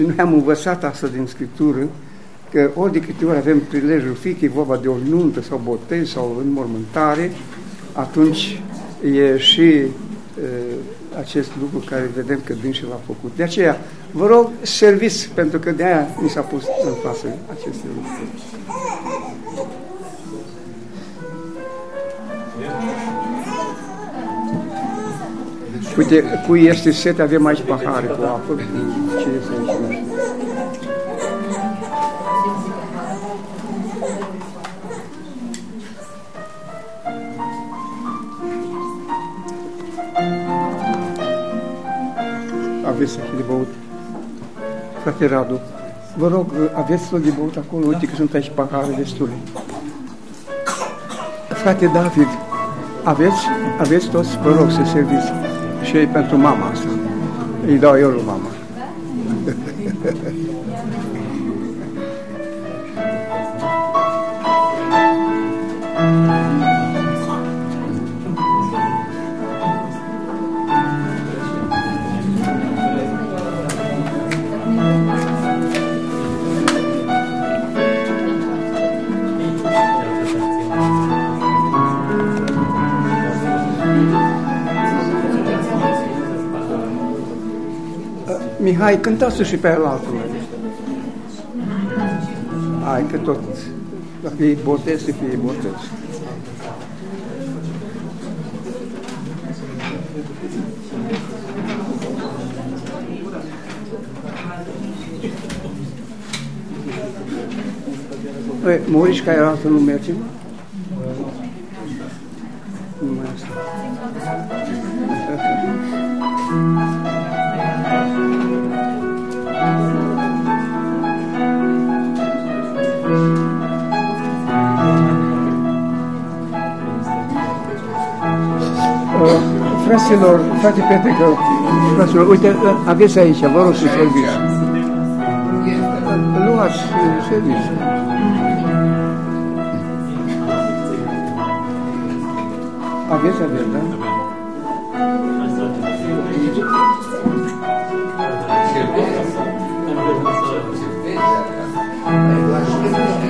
Și noi am învățat asta din Scriptură, că ori de câte ori avem prilejul, fie că e vorba de o nuntă sau botez sau înmormântare, atunci e și e, acest lucru care vedem că și l-a făcut. De aceea, vă rog, serviți, pentru că de aia mi s-a pus în față aceste lucruri. Uite, cu este set, avem aici pahare cu apă, ce este aici. Aveți aici de băut. Frate Radu, vă rog, aveți tot de băut acolo, uite că sunt aici pahare destule. Frate David, aveți, aveți toți, vă rog să serviți și pentru mama asta. Îi dau eu lui mama. Mihai, cântați și pe altul. Hai că tot, dacă e botez, să fie botez. Păi, Morișca era să nu mergem? frasilor, frate Petrico, frasilor, uite, aveți aici, vă rog să serviți. Luați, uh, serviți. Aveți, aveți, da? Cerveja? Cerveja?